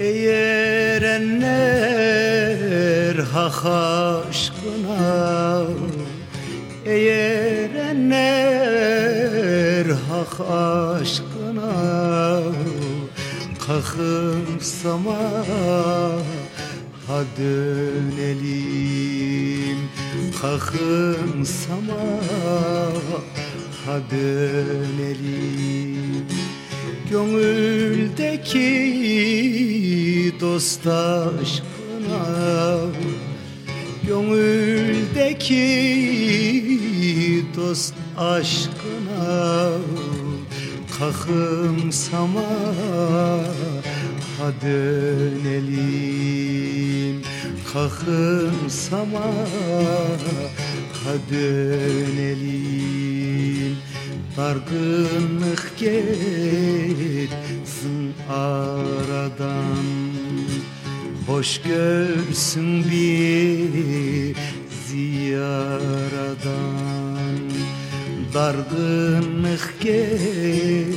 Eğer Eğerenler hak aşkına. Eğerenler hak aşkına. Kalkıp samaha dönelim. Kalkıp samaha dönelim. Gönüldeki dost aşkına Gönüldeki dost aşkına Kalkın sama ha dönelim. Kalkın sama ha dönelim Dargınlık gitsin aradan. Hoş görsün bir ziyaradan Dargınlık geçsin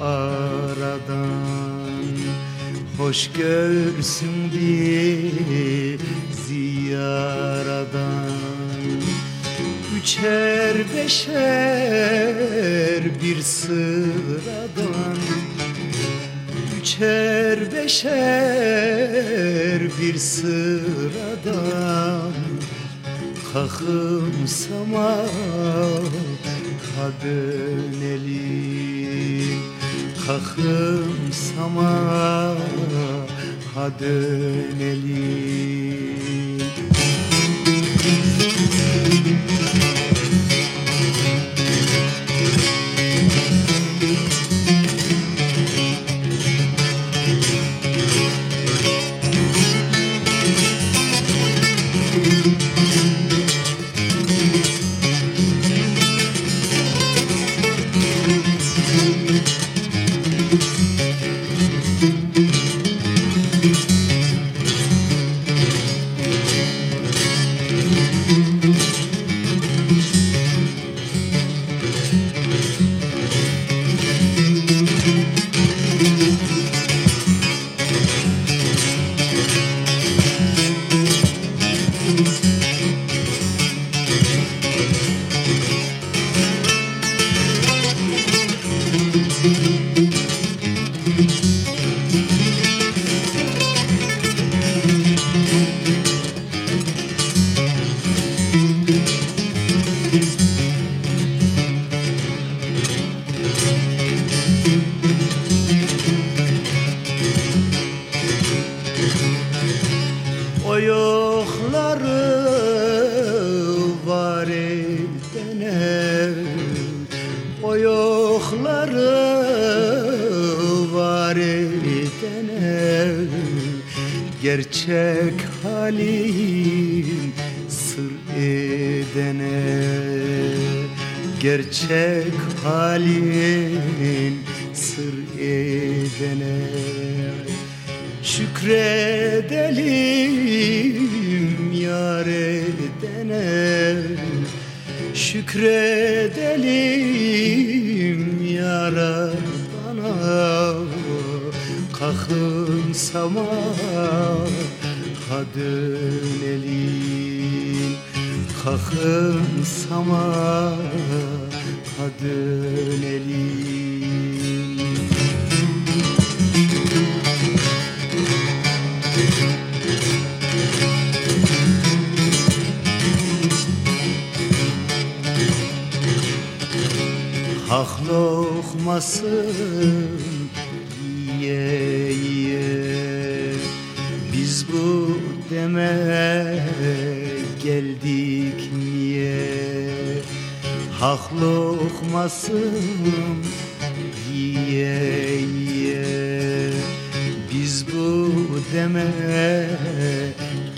aradan. Hoş görsün bir Üçer beşer bir sıradan. Üçer beşer bir sıradan. Kalkım sama ha dönelim Gerçek halim sır edene. Gerçek halin sır edene. Şükredelim yar edene. Şükredelim yaradana Kalkın sama ha dönelim Kalkın sama dönelim Hak lokmasın yiye bu deme geldik niye? Hak lokmasın yiye yiye. Biz bu deme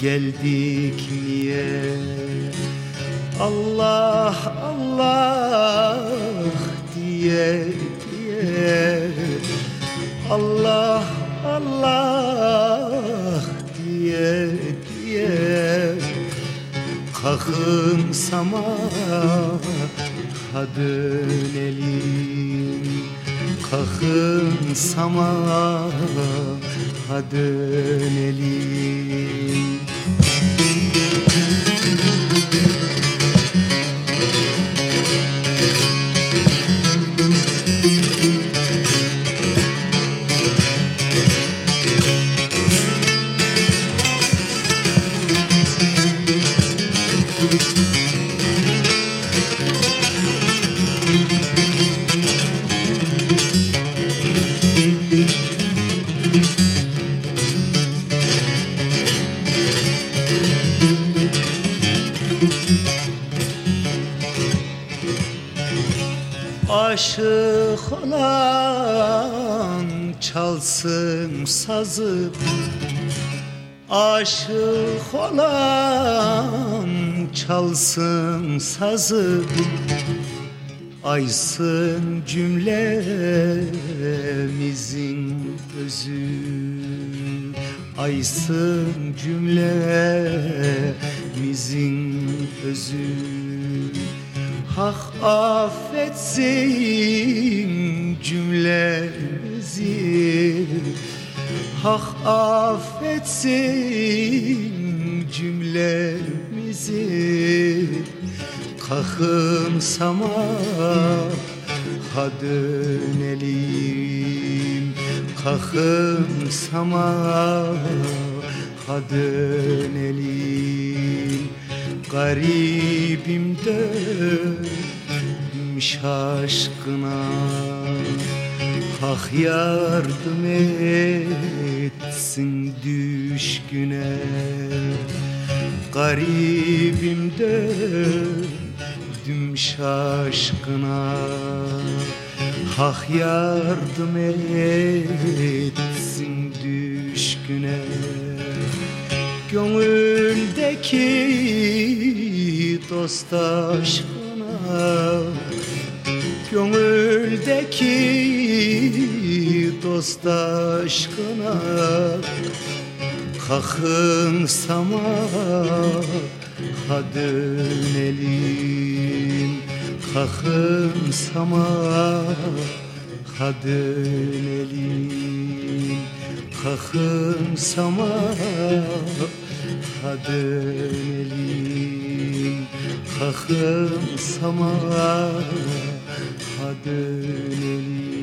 geldik niye? Allah Allah diye diye. Allah Kalkın sama ha dönelim Kalkın sama ha dönelim Aşık olan çalsın sazı Aşık olan çalsın sazı Aysın cümlemizin özü. Aysın cümlemizin özü Hak affetsin cümlemizi. Hak affetsin cümlemizi. Kalkın sama ha dönelim. Kalkın sama ha dönelim Garibim döndüm şaşkına Hak yardım etsin düşküne. Garibim döndüm şaşkına Hak yardım etsin düşküne. Gönüldeki dost aşkına Gönüldeki dost aşkına Kalkın sama ha dönelim Kalkın sama ha dönelim Kalkın sama ha dönelim Kalkın sama ha dönelim